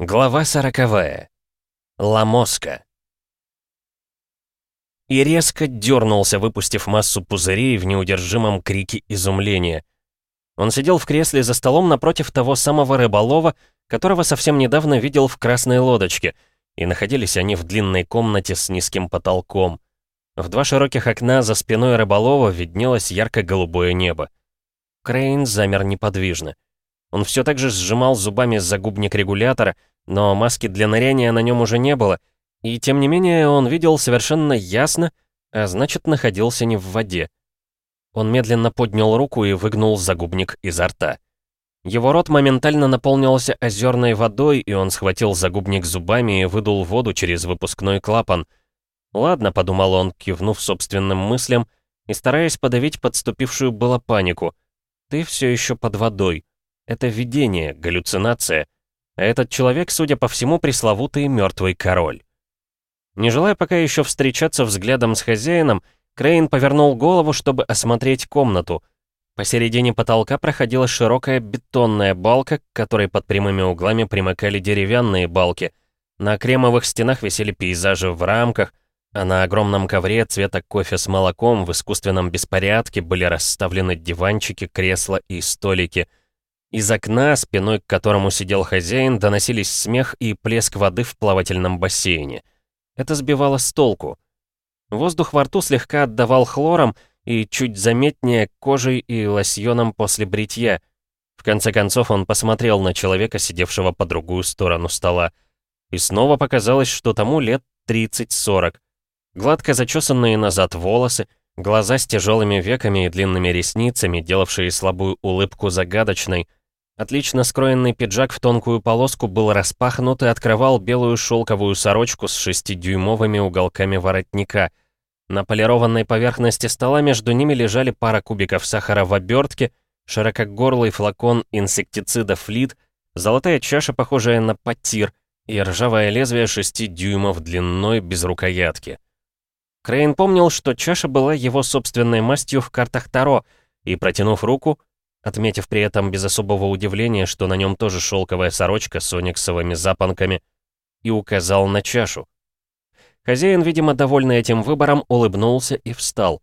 Глава сороковая. Ламоска. И резко дернулся, выпустив массу пузырей в неудержимом крике изумления. Он сидел в кресле за столом напротив того самого рыболова, которого совсем недавно видел в красной лодочке, и находились они в длинной комнате с низким потолком. В два широких окна за спиной рыболова виднелось ярко-голубое небо. Крейн замер неподвижно. Он все так же сжимал зубами загубник регулятора, но маски для ныряния на нем уже не было, и тем не менее он видел совершенно ясно, а значит находился не в воде. Он медленно поднял руку и выгнул загубник изо рта. Его рот моментально наполнился озерной водой, и он схватил загубник зубами и выдул воду через выпускной клапан. «Ладно», — подумал он, кивнув собственным мыслям, и стараясь подавить подступившую было панику. «Ты все еще под водой. Это видение, галлюцинация. А этот человек, судя по всему, пресловутый мертвый король. Не желая пока еще встречаться взглядом с хозяином, Крейн повернул голову, чтобы осмотреть комнату. Посередине потолка проходила широкая бетонная балка, к которой под прямыми углами примыкали деревянные балки. На кремовых стенах висели пейзажи в рамках, а на огромном ковре цвета кофе с молоком в искусственном беспорядке были расставлены диванчики, кресла и столики — из окна, спиной к которому сидел хозяин, доносились смех и плеск воды в плавательном бассейне. Это сбивало с толку. Воздух во рту слегка отдавал хлором и чуть заметнее кожей и лосьоном после бритья. В конце концов он посмотрел на человека, сидевшего по другую сторону стола. И снова показалось, что тому лет 30-40. Гладко зачесанные назад волосы, глаза с тяжелыми веками и длинными ресницами, делавшие слабую улыбку загадочной — Отлично скроенный пиджак в тонкую полоску был распахнут и открывал белую шелковую сорочку с шестидюймовыми уголками воротника. На полированной поверхности стола между ними лежали пара кубиков сахара в обертке, широкогорлый флакон инсектицида флит, золотая чаша, похожая на потир, и ржавое лезвие 6 дюймов длиной без рукоятки. Крейн помнил, что чаша была его собственной мастью в картах Таро, и, протянув руку, отметив при этом без особого удивления, что на нем тоже шелковая сорочка с ониксовыми запонками, и указал на чашу. Хозяин, видимо, довольный этим выбором, улыбнулся и встал.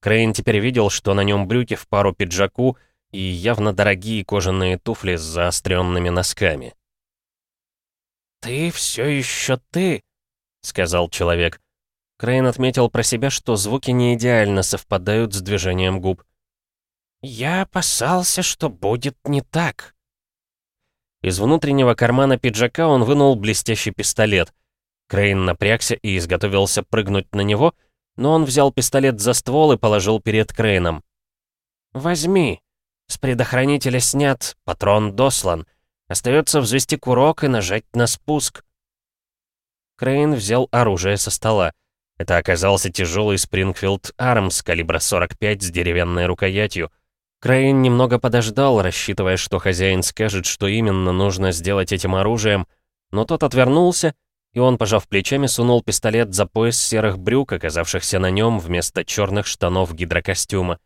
Крейн теперь видел, что на нем брюки в пару пиджаку и явно дорогие кожаные туфли с заостренными носками. «Ты все еще ты», — сказал человек. Крейн отметил про себя, что звуки не идеально совпадают с движением губ. «Я опасался, что будет не так». Из внутреннего кармана пиджака он вынул блестящий пистолет. Крейн напрягся и изготовился прыгнуть на него, но он взял пистолет за ствол и положил перед Крейном. «Возьми. С предохранителя снят, патрон дослан. Остается взвести курок и нажать на спуск». Крейн взял оружие со стола. Это оказался тяжелый Спрингфилд Армс калибра 45 с деревянной рукоятью. Крейн немного подождал, рассчитывая, что хозяин скажет, что именно нужно сделать этим оружием, но тот отвернулся, и он, пожав плечами, сунул пистолет за пояс серых брюк, оказавшихся на нем вместо черных штанов гидрокостюма.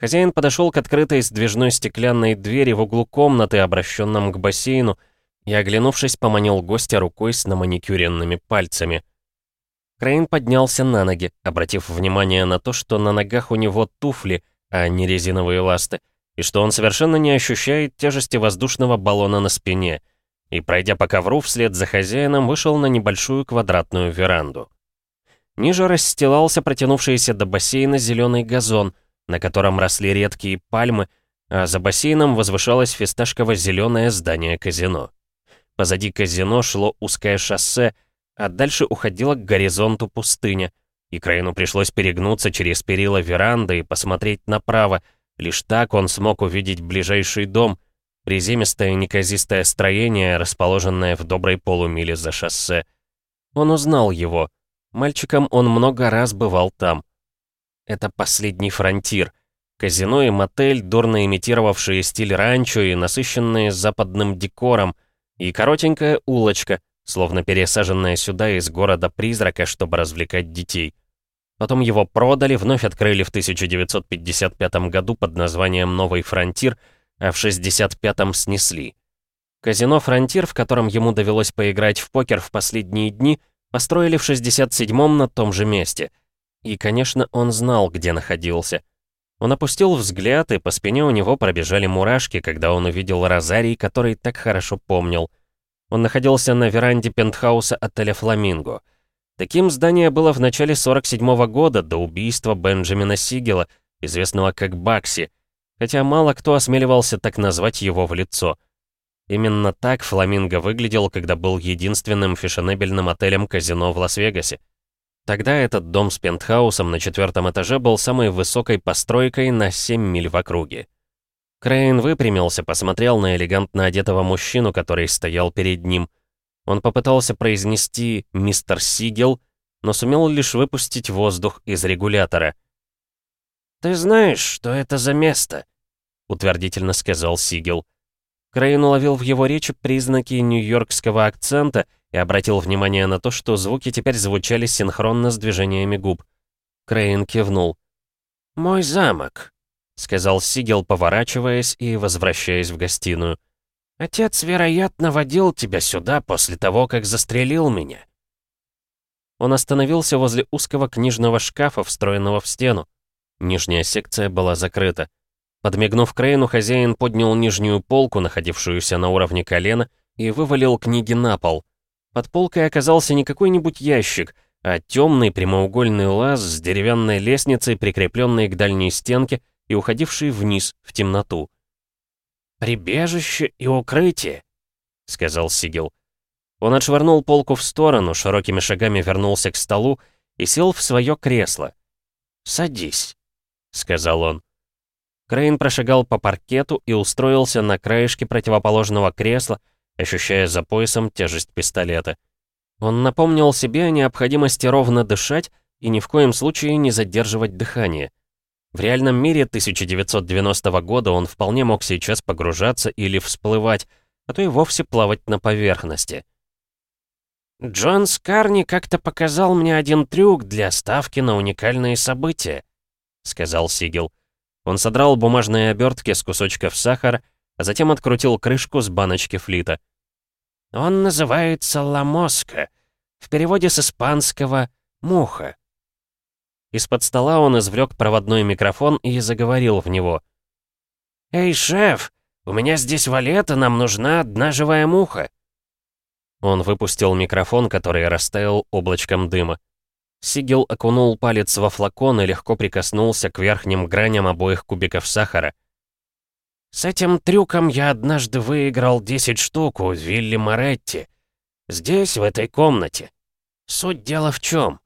Хозяин подошел к открытой сдвижной стеклянной двери в углу комнаты, обращенном к бассейну, и, оглянувшись, поманил гостя рукой с наманикюренными пальцами. Крейн поднялся на ноги, обратив внимание на то, что на ногах у него туфли — а не резиновые ласты, и что он совершенно не ощущает тяжести воздушного баллона на спине, и, пройдя по ковру вслед за хозяином, вышел на небольшую квадратную веранду. Ниже расстилался протянувшийся до бассейна зеленый газон, на котором росли редкие пальмы, а за бассейном возвышалось фисташково-зеленое здание казино. Позади казино шло узкое шоссе, а дальше уходила к горизонту пустыня, и Крейну пришлось перегнуться через перила веранды и посмотреть направо. Лишь так он смог увидеть ближайший дом, приземистое неказистое строение, расположенное в доброй полумиле за шоссе. Он узнал его. Мальчиком он много раз бывал там. Это последний фронтир. Казино и мотель, дурно имитировавшие стиль ранчо и насыщенные западным декором, и коротенькая улочка, словно пересаженная сюда из города-призрака, чтобы развлекать детей. Потом его продали, вновь открыли в 1955 году под названием «Новый фронтир», а в 65-м снесли. Казино «Фронтир», в котором ему довелось поиграть в покер в последние дни, построили в 67-м на том же месте. И, конечно, он знал, где находился. Он опустил взгляд, и по спине у него пробежали мурашки, когда он увидел Розарий, который так хорошо помнил. Он находился на веранде пентхауса отеля «Фламинго». Таким здание было в начале 47 -го года, до убийства Бенджамина Сигела, известного как Бакси, хотя мало кто осмеливался так назвать его в лицо — Именно так «Фламинго» выглядел, когда был единственным фешенебельным отелем-казино в Лас-Вегасе. Тогда этот дом с пентхаусом на четвертом этаже был самой высокой постройкой на 7 миль в округе. Крейн выпрямился, посмотрел на элегантно одетого мужчину, который стоял перед ним. Он попытался произнести «Мистер Сигел», но сумел лишь выпустить воздух из регулятора. «Ты знаешь, что это за место?» — утвердительно сказал Сигел. Крейн уловил в его речи признаки нью-йоркского акцента и обратил внимание на то, что звуки теперь звучали синхронно с движениями губ. Крейн кивнул. «Мой замок», — сказал Сигел, поворачиваясь и возвращаясь в гостиную. «Отец, вероятно, водил тебя сюда после того, как застрелил меня». Он остановился возле узкого книжного шкафа, встроенного в стену. Нижняя секция была закрыта. Подмигнув Крейну, хозяин поднял нижнюю полку, находившуюся на уровне колена, и вывалил книги на пол. Под полкой оказался не какой-нибудь ящик, а темный прямоугольный лаз с деревянной лестницей, прикрепленной к дальней стенке и уходившей вниз, в темноту. «Прибежище и укрытие», — сказал Сигел. Он отшвырнул полку в сторону, широкими шагами вернулся к столу и сел в свое кресло. «Садись», — сказал он. Крейн прошагал по паркету и устроился на краешке противоположного кресла, ощущая за поясом тяжесть пистолета. Он напомнил себе о необходимости ровно дышать и ни в коем случае не задерживать дыхание. В реальном мире 1990 года он вполне мог сейчас погружаться или всплывать, а то и вовсе плавать на поверхности. «Джон Скарни как-то показал мне один трюк для ставки на уникальные события», — сказал Сигел. Он содрал бумажные обертки с кусочков сахара, а затем открутил крышку с баночки флита. «Он называется ламоска, в переводе с испанского «муха». Из-под стола он извлек проводной микрофон и заговорил в него. «Эй, шеф, у меня здесь валета, нам нужна одна живая муха». Он выпустил микрофон, который растаял облачком дыма. Сигел окунул палец во флакон и легко прикоснулся к верхним граням обоих кубиков сахара. «С этим трюком я однажды выиграл 10 штук у Вилли Моретти. Здесь, в этой комнате. Суть дела в чем?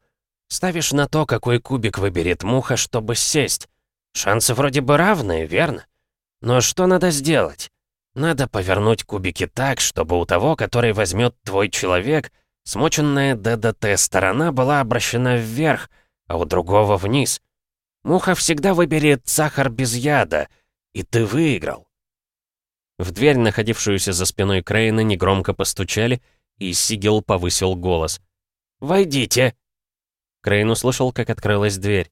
Ставишь на то, какой кубик выберет муха, чтобы сесть. Шансы вроде бы равные, верно? Но что надо сделать? Надо повернуть кубики так, чтобы у того, который возьмет твой человек, — Смоченная ДДТ сторона была обращена вверх, а у другого вниз. Муха всегда выберет сахар без яда, и ты выиграл. В дверь, находившуюся за спиной Крейна, негромко постучали, и Сигел повысил голос. «Войдите!» Крейн услышал, как открылась дверь.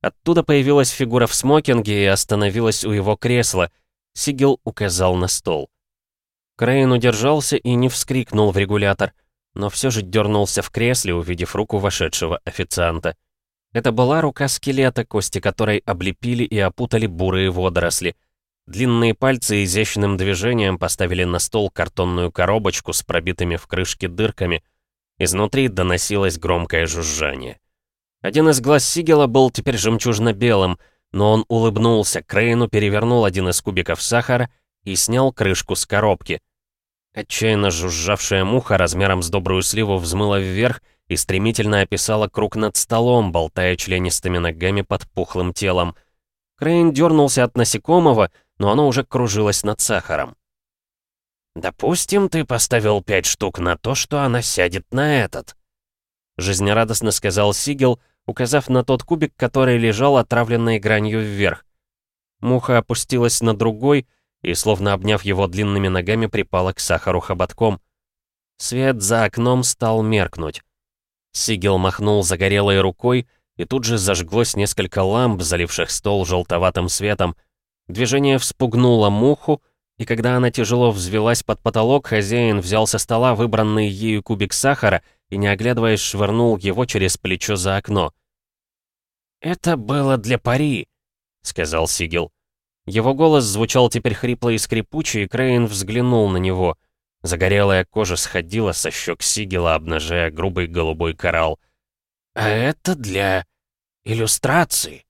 Оттуда появилась фигура в смокинге и остановилась у его кресла. Сигел указал на стол. Крейн удержался и не вскрикнул в регулятор но все же дернулся в кресле, увидев руку вошедшего официанта. Это была рука скелета, кости которой облепили и опутали бурые водоросли. Длинные пальцы изящным движением поставили на стол картонную коробочку с пробитыми в крышке дырками. Изнутри доносилось громкое жужжание. Один из глаз Сигела был теперь жемчужно-белым, но он улыбнулся, Крейну перевернул один из кубиков сахара и снял крышку с коробки — Отчаянно жужжавшая муха размером с добрую сливу взмыла вверх и стремительно описала круг над столом, болтая членистыми ногами под пухлым телом. Крейн дернулся от насекомого, но оно уже кружилось над сахаром. «Допустим, ты поставил пять штук на то, что она сядет на этот», — жизнерадостно сказал Сигел, указав на тот кубик, который лежал отравленной гранью вверх. Муха опустилась на другой — и, словно обняв его длинными ногами, припала к сахару хоботком. Свет за окном стал меркнуть. Сигел махнул загорелой рукой, и тут же зажглось несколько ламп, заливших стол желтоватым светом. Движение вспугнуло муху, и когда она тяжело взвелась под потолок, хозяин взял со стола выбранный ею кубик сахара и, не оглядываясь, швырнул его через плечо за окно. «Это было для пари», — сказал Сигел. Его голос звучал теперь хрипло и скрипуче, и Крейн взглянул на него. Загорелая кожа сходила со щек Сигела, обнажая грубый голубой коралл. «А это для иллюстрации».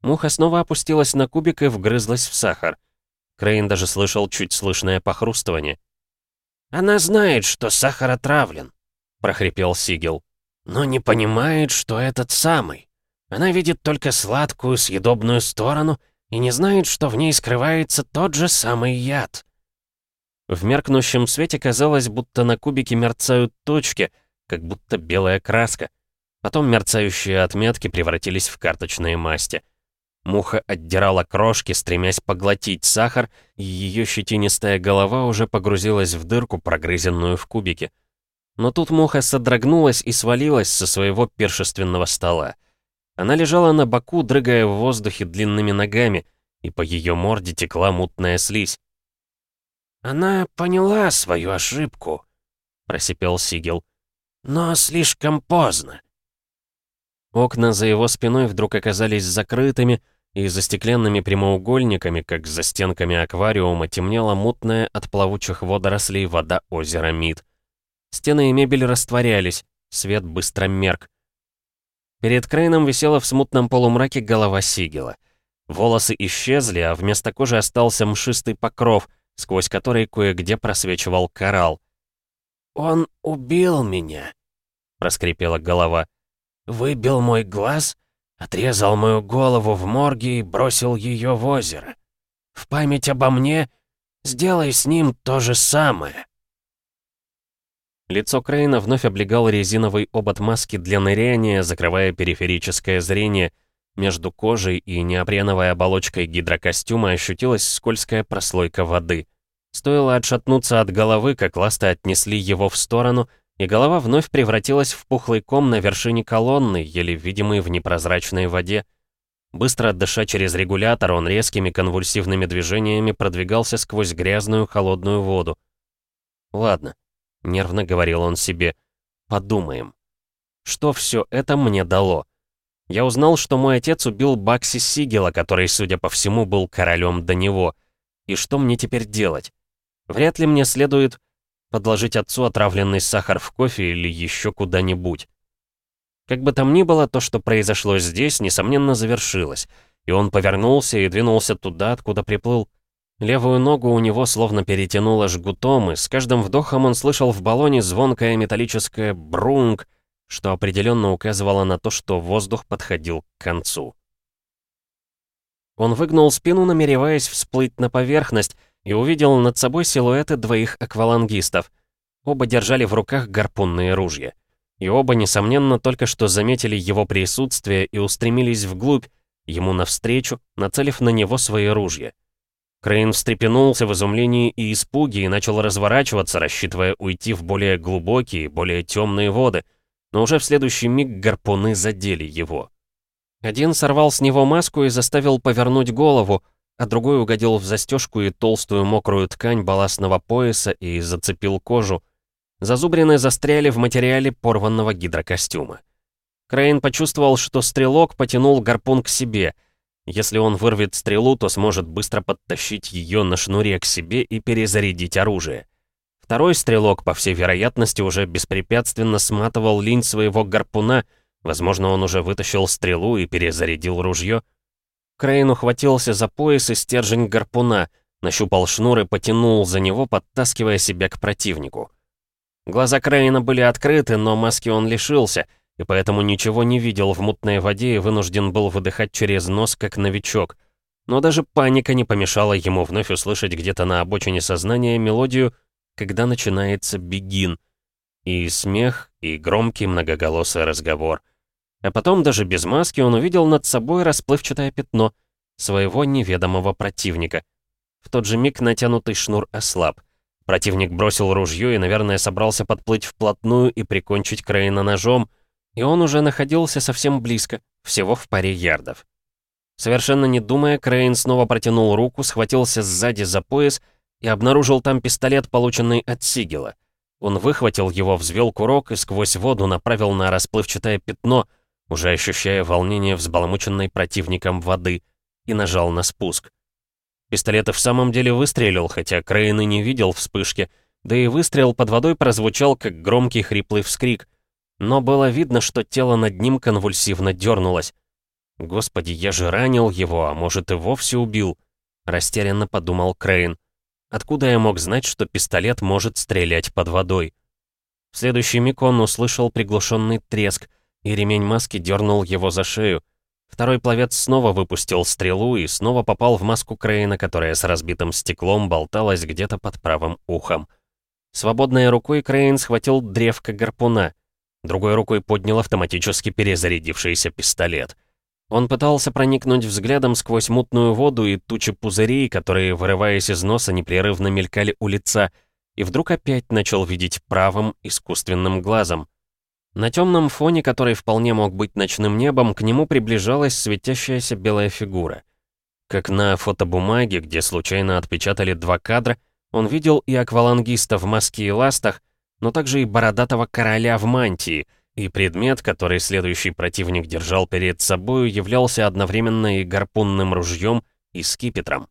Муха снова опустилась на кубик и вгрызлась в сахар. Крейн даже слышал чуть слышное похрустывание. «Она знает, что сахар отравлен», — прохрипел Сигел. «Но не понимает, что этот самый. Она видит только сладкую, съедобную сторону и не знает, что в ней скрывается тот же самый яд». В меркнущем свете казалось, будто на кубике мерцают точки, как будто белая краска. Потом мерцающие отметки превратились в карточные масти. Муха отдирала крошки, стремясь поглотить сахар, и ее щетинистая голова уже погрузилась в дырку, прогрызенную в кубике. Но тут муха содрогнулась и свалилась со своего пиршественного стола. Она лежала на боку, дрыгая в воздухе длинными ногами, и по ее морде текла мутная слизь. «Она поняла свою ошибку», — просипел Сигел. «Но слишком поздно. Окна за его спиной вдруг оказались закрытыми, и за стеклянными прямоугольниками, как за стенками аквариума, темнела мутная от плавучих водорослей вода озера Мид. Стены и мебель растворялись, свет быстро мерк. Перед Крейном висела в смутном полумраке голова Сигела. Волосы исчезли, а вместо кожи остался мшистый покров, сквозь который кое-где просвечивал коралл. «Он убил меня», — проскрипела голова. Выбил мой глаз, отрезал мою голову в морге и бросил ее в озеро. В память обо мне сделай с ним то же самое. Лицо Крейна вновь облегал резиновый обод маски для ныряния, закрывая периферическое зрение. Между кожей и неопреновой оболочкой гидрокостюма ощутилась скользкая прослойка воды. Стоило отшатнуться от головы, как ласты отнесли его в сторону, и голова вновь превратилась в пухлый ком на вершине колонны, еле видимый в непрозрачной воде. Быстро дыша через регулятор, он резкими конвульсивными движениями продвигался сквозь грязную холодную воду. «Ладно», — нервно говорил он себе, — «подумаем. Что все это мне дало?» Я узнал, что мой отец убил Бакси Сигела, который, судя по всему, был королем до него. И что мне теперь делать? Вряд ли мне следует подложить отцу отравленный сахар в кофе или еще куда-нибудь. Как бы там ни было, то, что произошло здесь, несомненно завершилось, и он повернулся и двинулся туда, откуда приплыл. Левую ногу у него словно перетянуло жгутом, и с каждым вдохом он слышал в баллоне звонкое металлическое «брунг», что определенно указывало на то, что воздух подходил к концу. Он выгнул спину, намереваясь всплыть на поверхность, и увидел над собой силуэты двоих аквалангистов. Оба держали в руках гарпунные ружья. И оба, несомненно, только что заметили его присутствие и устремились вглубь, ему навстречу, нацелив на него свои ружья. Крейн встрепенулся в изумлении и испуге и начал разворачиваться, рассчитывая уйти в более глубокие, более темные воды, но уже в следующий миг гарпуны задели его. Один сорвал с него маску и заставил повернуть голову, а другой угодил в застежку и толстую мокрую ткань балластного пояса и зацепил кожу. Зазубрины застряли в материале порванного гидрокостюма. Крейн почувствовал, что стрелок потянул гарпун к себе. Если он вырвет стрелу, то сможет быстро подтащить ее на шнуре к себе и перезарядить оружие. Второй стрелок, по всей вероятности, уже беспрепятственно сматывал линь своего гарпуна, возможно, он уже вытащил стрелу и перезарядил ружье, Крейн ухватился за пояс и стержень гарпуна, нащупал шнур и потянул за него, подтаскивая себя к противнику. Глаза Крейна были открыты, но маски он лишился, и поэтому ничего не видел в мутной воде и вынужден был выдыхать через нос, как новичок. Но даже паника не помешала ему вновь услышать где-то на обочине сознания мелодию «Когда начинается бегин», и смех, и громкий многоголосый разговор — а потом даже без маски он увидел над собой расплывчатое пятно своего неведомого противника. В тот же миг натянутый шнур ослаб. Противник бросил ружье и, наверное, собрался подплыть вплотную и прикончить Крейна ножом, и он уже находился совсем близко, всего в паре ярдов. Совершенно не думая, Крейн снова протянул руку, схватился сзади за пояс и обнаружил там пистолет, полученный от Сигела. Он выхватил его, взвел курок и сквозь воду направил на расплывчатое пятно, уже ощущая волнение взбаламученной противником воды, и нажал на спуск. Пистолет и в самом деле выстрелил, хотя Крейн и не видел вспышки, да и выстрел под водой прозвучал, как громкий хриплый вскрик. Но было видно, что тело над ним конвульсивно дернулось. «Господи, я же ранил его, а может и вовсе убил», — растерянно подумал Крейн. «Откуда я мог знать, что пистолет может стрелять под водой?» В следующий миг он услышал приглушенный треск, и ремень маски дернул его за шею. Второй пловец снова выпустил стрелу и снова попал в маску Крейна, которая с разбитым стеклом болталась где-то под правым ухом. Свободной рукой Крейн схватил древко гарпуна. Другой рукой поднял автоматически перезарядившийся пистолет. Он пытался проникнуть взглядом сквозь мутную воду и тучи пузырей, которые, вырываясь из носа, непрерывно мелькали у лица, и вдруг опять начал видеть правым искусственным глазом. На темном фоне, который вполне мог быть ночным небом, к нему приближалась светящаяся белая фигура. Как на фотобумаге, где случайно отпечатали два кадра, он видел и аквалангиста в маске и ластах, но также и бородатого короля в мантии, и предмет, который следующий противник держал перед собою, являлся одновременно и гарпунным ружьем, и скипетром.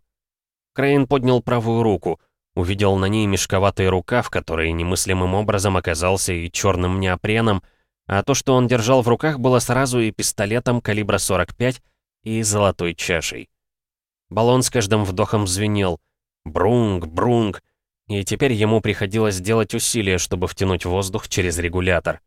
Крейн поднял правую руку, увидел на ней мешковатый рукав, который немыслимым образом оказался и черным неопреном, а то, что он держал в руках, было сразу и пистолетом калибра 45, и золотой чашей. Баллон с каждым вдохом звенел. Брунг, брунг. И теперь ему приходилось делать усилия, чтобы втянуть воздух через регулятор.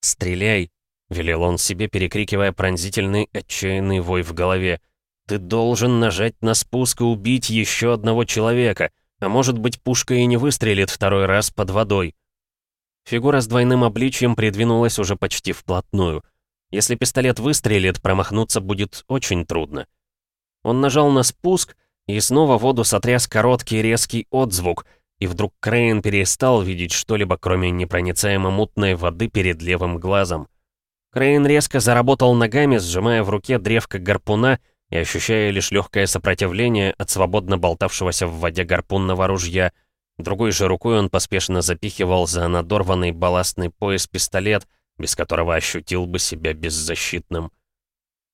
«Стреляй!» — велел он себе, перекрикивая пронзительный, отчаянный вой в голове. «Ты должен нажать на спуск и убить еще одного человека, а может быть, пушка и не выстрелит второй раз под водой». Фигура с двойным обличьем придвинулась уже почти вплотную. Если пистолет выстрелит, промахнуться будет очень трудно. Он нажал на спуск, и снова воду сотряс короткий резкий отзвук, и вдруг Крейн перестал видеть что-либо, кроме непроницаемо мутной воды перед левым глазом. Крейн резко заработал ногами, сжимая в руке древко гарпуна и ощущая лишь легкое сопротивление от свободно болтавшегося в воде гарпунного ружья — Другой же рукой он поспешно запихивал за надорванный балластный пояс пистолет, без которого ощутил бы себя беззащитным.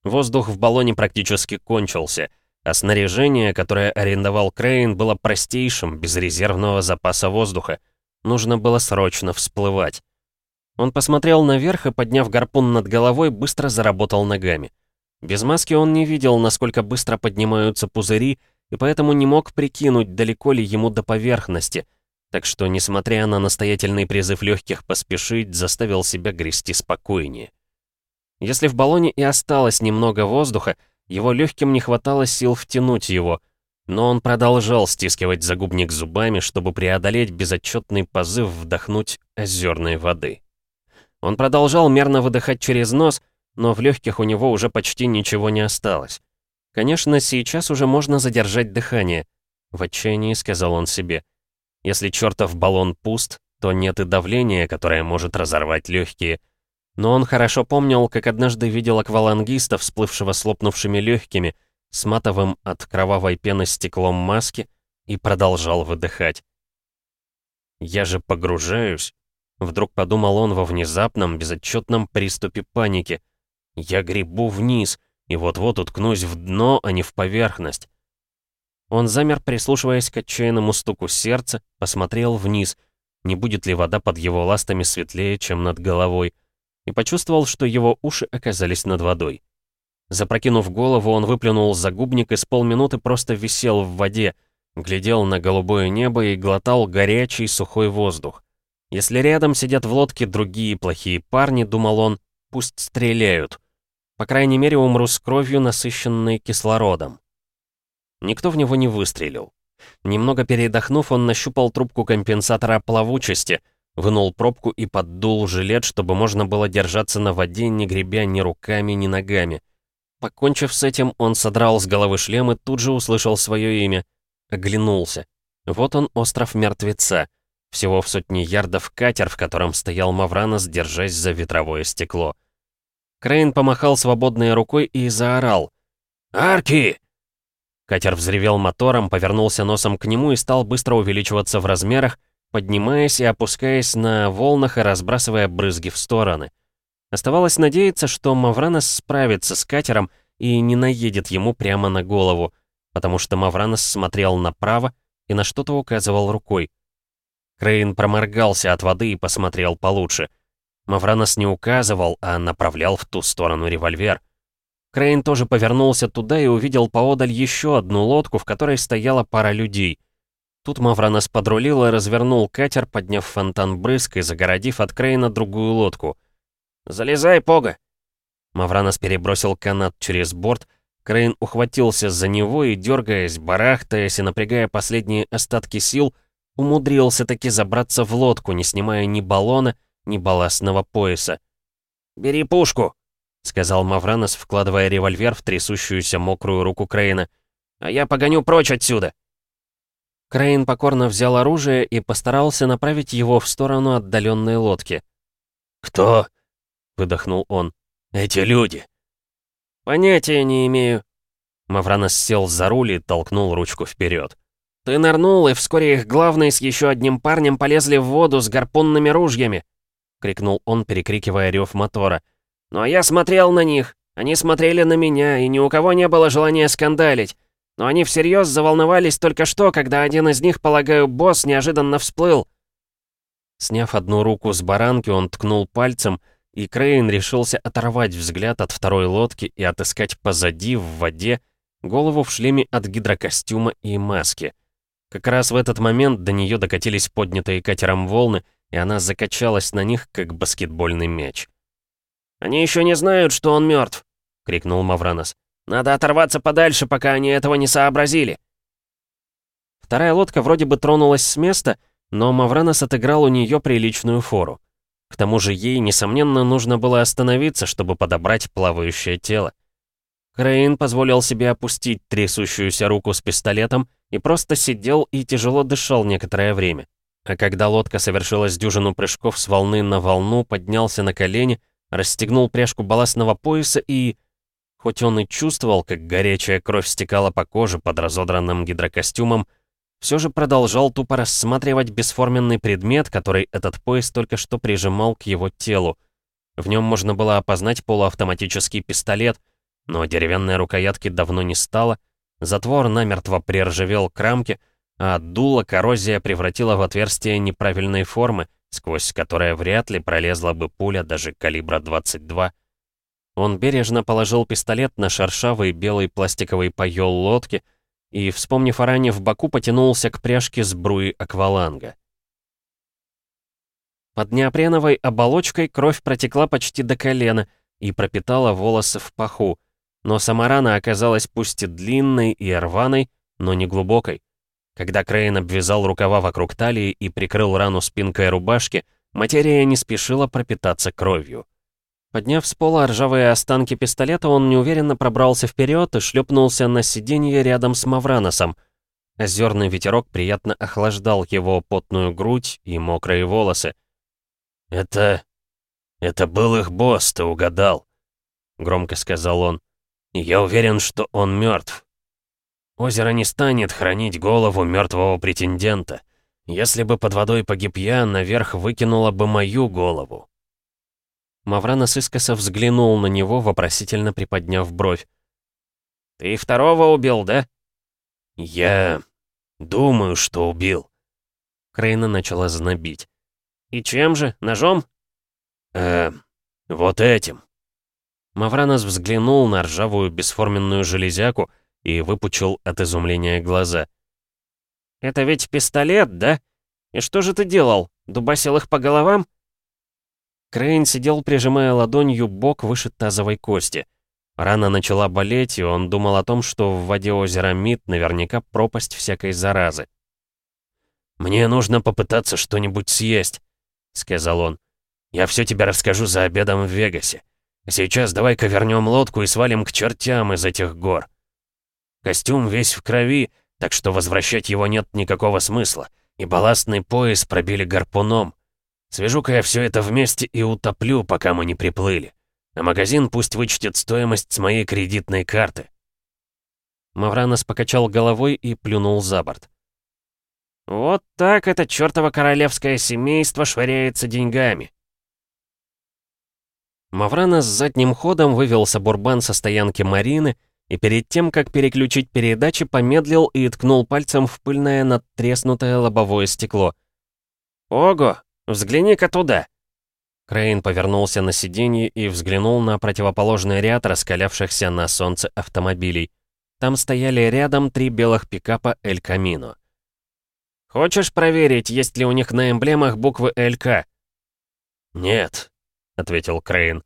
Воздух в баллоне практически кончился, а снаряжение, которое арендовал Крейн, было простейшим, без резервного запаса воздуха. Нужно было срочно всплывать. Он посмотрел наверх и, подняв гарпун над головой, быстро заработал ногами. Без маски он не видел, насколько быстро поднимаются пузыри, и поэтому не мог прикинуть, далеко ли ему до поверхности, так что, несмотря на настоятельный призыв легких поспешить, заставил себя грести спокойнее. Если в баллоне и осталось немного воздуха, его легким не хватало сил втянуть его, но он продолжал стискивать загубник зубами, чтобы преодолеть безотчетный позыв вдохнуть озерной воды. Он продолжал мерно выдыхать через нос, но в легких у него уже почти ничего не осталось. Конечно, сейчас уже можно задержать дыхание, в отчаянии сказал он себе. Если чертов баллон пуст, то нет и давления, которое может разорвать легкие. Но он хорошо помнил, как однажды видел аквалангиста, всплывшего с лопнувшими легкими, с матовым от кровавой пены стеклом маски, и продолжал выдыхать. «Я же погружаюсь», — вдруг подумал он во внезапном, безотчетном приступе паники. «Я гребу вниз, и вот-вот уткнусь в дно, а не в поверхность. Он замер, прислушиваясь к отчаянному стуку сердца, посмотрел вниз, не будет ли вода под его ластами светлее, чем над головой, и почувствовал, что его уши оказались над водой. Запрокинув голову, он выплюнул загубник и с полминуты просто висел в воде, глядел на голубое небо и глотал горячий сухой воздух. Если рядом сидят в лодке другие плохие парни, думал он, пусть стреляют. По крайней мере, умру с кровью, насыщенной кислородом. Никто в него не выстрелил. Немного передохнув, он нащупал трубку компенсатора плавучести, вынул пробку и поддул жилет, чтобы можно было держаться на воде, не гребя ни руками, ни ногами. Покончив с этим, он содрал с головы шлем и тут же услышал свое имя. Оглянулся. Вот он, остров мертвеца. Всего в сотни ярдов катер, в котором стоял Мавранос, держась за ветровое стекло. Крейн помахал свободной рукой и заорал. «Арки!» Катер взревел мотором, повернулся носом к нему и стал быстро увеличиваться в размерах, поднимаясь и опускаясь на волнах и разбрасывая брызги в стороны. Оставалось надеяться, что Мавранос справится с катером и не наедет ему прямо на голову, потому что Мавранос смотрел направо и на что-то указывал рукой. Крейн проморгался от воды и посмотрел получше. Мавранос не указывал, а направлял в ту сторону револьвер. Крейн тоже повернулся туда и увидел поодаль еще одну лодку, в которой стояла пара людей. Тут Мавранос подрулил и развернул катер, подняв фонтан брызг и загородив от Крейна другую лодку. «Залезай, Пога!» Мавранос перебросил канат через борт, Крейн ухватился за него и, дергаясь, барахтаясь и напрягая последние остатки сил, умудрился таки забраться в лодку, не снимая ни баллона, ни балластного пояса. «Бери пушку!» — сказал Мавранос, вкладывая револьвер в трясущуюся мокрую руку Крейна. «А я погоню прочь отсюда!» Крейн покорно взял оружие и постарался направить его в сторону отдаленной лодки. «Кто?» — выдохнул он. «Эти люди!» «Понятия не имею». Мавранос сел за руль и толкнул ручку вперед. «Ты нырнул, и вскоре их главный с еще одним парнем полезли в воду с гарпунными ружьями!» — крикнул он, перекрикивая рев мотора. «Ну а я смотрел на них. Они смотрели на меня, и ни у кого не было желания скандалить. Но они всерьез заволновались только что, когда один из них, полагаю, босс, неожиданно всплыл». Сняв одну руку с баранки, он ткнул пальцем, и Крейн решился оторвать взгляд от второй лодки и отыскать позади, в воде, голову в шлеме от гидрокостюма и маски. Как раз в этот момент до нее докатились поднятые катером волны, и она закачалась на них, как баскетбольный мяч. «Они еще не знают, что он мертв!» — крикнул Мавранос. «Надо оторваться подальше, пока они этого не сообразили!» Вторая лодка вроде бы тронулась с места, но Мавранос отыграл у нее приличную фору. К тому же ей, несомненно, нужно было остановиться, чтобы подобрать плавающее тело. Крейн позволил себе опустить трясущуюся руку с пистолетом и просто сидел и тяжело дышал некоторое время. А когда лодка совершила дюжину прыжков с волны на волну, поднялся на колени, расстегнул пряжку балластного пояса и... Хоть он и чувствовал, как горячая кровь стекала по коже под разодранным гидрокостюмом, все же продолжал тупо рассматривать бесформенный предмет, который этот пояс только что прижимал к его телу. В нем можно было опознать полуавтоматический пистолет, но деревянной рукоятки давно не стало, затвор намертво приржавел к рамке, а дуло коррозия превратила в отверстие неправильной формы, сквозь которое вряд ли пролезла бы пуля даже калибра 22. Он бережно положил пистолет на шершавый белый пластиковый поёл лодки, и, вспомнив о ране в боку, потянулся к пряжке с бруи акваланга. Под неопреновой оболочкой кровь протекла почти до колена и пропитала волосы в паху, но сама рана оказалась пусть и длинной и рваной, но не глубокой. Когда Крейн обвязал рукава вокруг талии и прикрыл рану спинкой рубашки, материя не спешила пропитаться кровью. Подняв с пола ржавые останки пистолета, он неуверенно пробрался вперед и шлепнулся на сиденье рядом с Мавраносом. Озерный ветерок приятно охлаждал его потную грудь и мокрые волосы. «Это... это был их босс, ты угадал», — громко сказал он. «Я уверен, что он мертв. Озеро не станет хранить голову мертвого претендента. Если бы под водой погиб я, наверх выкинула бы мою голову. Мавранос искоса взглянул на него, вопросительно приподняв бровь. «Ты второго убил, да?» «Я... думаю, что убил». Крейна начала знобить. «И чем же? Ножом?» «Э... вот этим». Мавранос взглянул на ржавую бесформенную железяку и выпучил от изумления глаза. «Это ведь пистолет, да? И что же ты делал? Дубасил их по головам?» Крейн сидел, прижимая ладонью бок выше тазовой кости. Рана начала болеть, и он думал о том, что в воде озера Мид наверняка пропасть всякой заразы. «Мне нужно попытаться что-нибудь съесть», — сказал он. «Я все тебе расскажу за обедом в Вегасе. Сейчас давай-ка вернем лодку и свалим к чертям из этих гор. Костюм весь в крови, так что возвращать его нет никакого смысла, и балластный пояс пробили гарпуном. Свяжу-ка я все это вместе и утоплю, пока мы не приплыли. А магазин пусть вычтет стоимость с моей кредитной карты. Мавранос покачал головой и плюнул за борт. «Вот так это чёртово королевское семейство швыряется деньгами». Маврана с задним ходом вывел Сабурбан со стоянки Марины и перед тем, как переключить передачи, помедлил и ткнул пальцем в пыльное надтреснутое лобовое стекло. «Ого, взгляни-ка туда!» Крейн повернулся на сиденье и взглянул на противоположный ряд раскалявшихся на солнце автомобилей. Там стояли рядом три белых пикапа «Эль Камино». «Хочешь проверить, есть ли у них на эмблемах буквы «ЛК»?» «Нет», — ответил Крейн.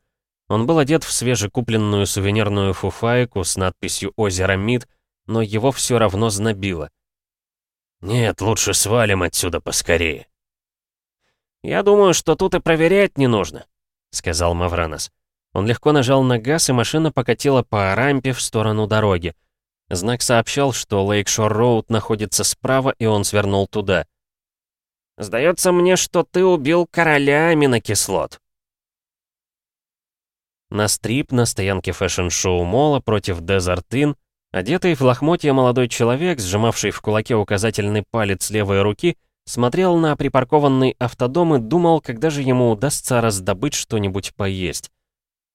Он был одет в свежекупленную сувенирную фуфайку с надписью «Озеро Мид», но его все равно знобило. «Нет, лучше свалим отсюда поскорее». «Я думаю, что тут и проверять не нужно», — сказал Мавранос. Он легко нажал на газ, и машина покатила по рампе в сторону дороги. Знак сообщал, что Лейкшор-Роуд находится справа, и он свернул туда. «Сдается мне, что ты убил короля аминокислот». На Стрип на стоянке Fashion Show Mall а против Desert Inn, одетый в лохмотья молодой человек, сжимавший в кулаке указательный палец левой руки, смотрел на припаркованный автодом и думал, когда же ему удастся раздобыть что-нибудь поесть.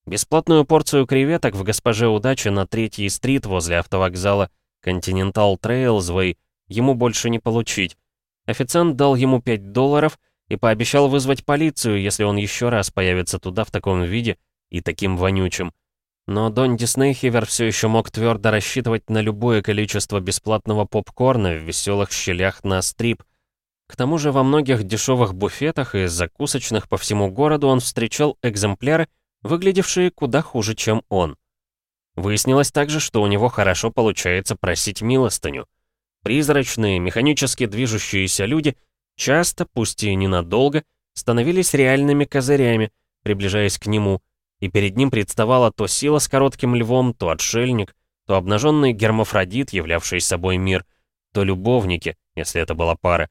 Бесплатную порцию креветок в «Госпоже удачи» на третьей стрит возле автовокзала Continental Trailsway ему больше не получить. Официант дал ему 5 долларов и пообещал вызвать полицию, если он еще раз появится туда в таком виде и таким вонючим. Но Дон Диснейхивер все еще мог твердо рассчитывать на любое количество бесплатного попкорна в веселых щелях на стрип. К тому же во многих дешевых буфетах и закусочных по всему городу он встречал экземпляры, выглядевшие куда хуже, чем он. Выяснилось также, что у него хорошо получается просить милостыню. Призрачные, механически движущиеся люди часто, пусть и ненадолго, становились реальными козырями, приближаясь к нему, и перед ним представала то сила с коротким львом, то отшельник, то обнаженный гермафродит, являвший собой мир, то любовники, если это была пара,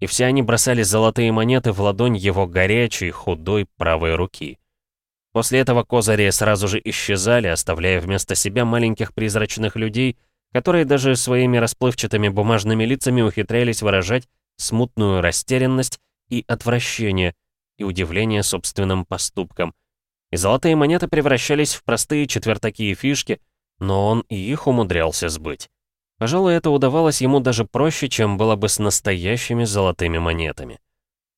и все они бросали золотые монеты в ладонь его горячей, худой правой руки. После этого козыри сразу же исчезали, оставляя вместо себя маленьких призрачных людей, которые даже своими расплывчатыми бумажными лицами ухитрялись выражать смутную растерянность и отвращение, и удивление собственным поступкам. И золотые монеты превращались в простые четвертаки и фишки, но он и их умудрялся сбыть. Пожалуй, это удавалось ему даже проще, чем было бы с настоящими золотыми монетами.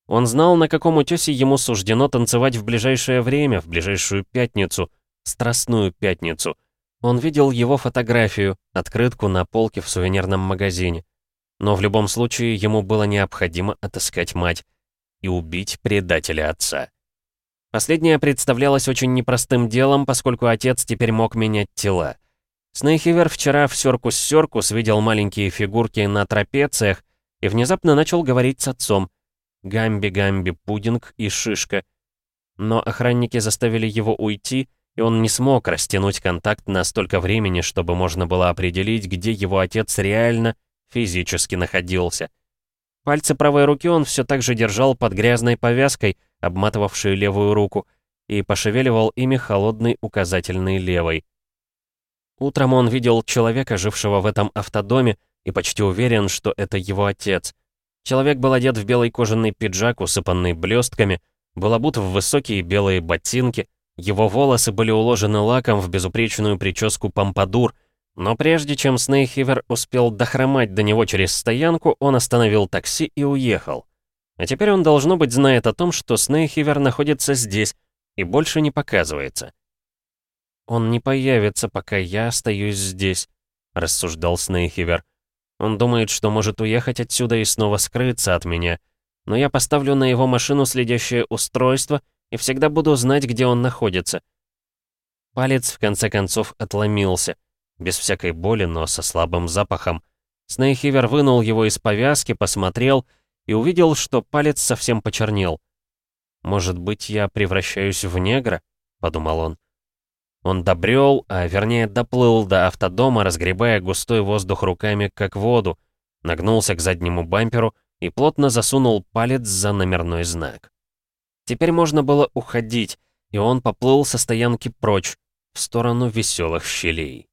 Он знал, на каком утёсе ему суждено танцевать в ближайшее время, в ближайшую пятницу, страстную пятницу. Он видел его фотографию, открытку на полке в сувенирном магазине. Но в любом случае ему было необходимо отыскать мать и убить предателя отца. Последнее представлялось очень непростым делом, поскольку отец теперь мог менять тела. Снейхивер вчера в Circus-Circus видел маленькие фигурки на трапециях и внезапно начал говорить с отцом — Гамби-гамби, пудинг и шишка. Но охранники заставили его уйти, и он не смог растянуть контакт на столько времени, чтобы можно было определить, где его отец реально, физически находился. Пальцы правой руки он все так же держал под грязной повязкой, обматывавшей левую руку, и пошевеливал ими холодной указательной левой. Утром он видел человека, жившего в этом автодоме, и почти уверен, что это его отец. Человек был одет в белый кожаный пиджак, усыпанный блестками, был обут в высокие белые ботинки, его волосы были уложены лаком в безупречную прическу помпадур, но прежде чем Снейхивер успел дохромать до него через стоянку, он остановил такси и уехал. А теперь он, должно быть, знает о том, что Снейхивер находится здесь и больше не показывается. «Он не появится, пока я остаюсь здесь», — рассуждал Снейхивер. Он думает, что может уехать отсюда и снова скрыться от меня. Но я поставлю на его машину следящее устройство и всегда буду знать, где он находится. Палец в конце концов отломился. Без всякой боли, но со слабым запахом. Снейхивер вынул его из повязки, посмотрел и увидел, что палец совсем почернел. «Может быть, я превращаюсь в негра?» — подумал он. Он добрел, а вернее доплыл до автодома, разгребая густой воздух руками, как воду, нагнулся к заднему бамперу и плотно засунул палец за номерной знак. Теперь можно было уходить, и он поплыл со стоянки прочь, в сторону веселых щелей.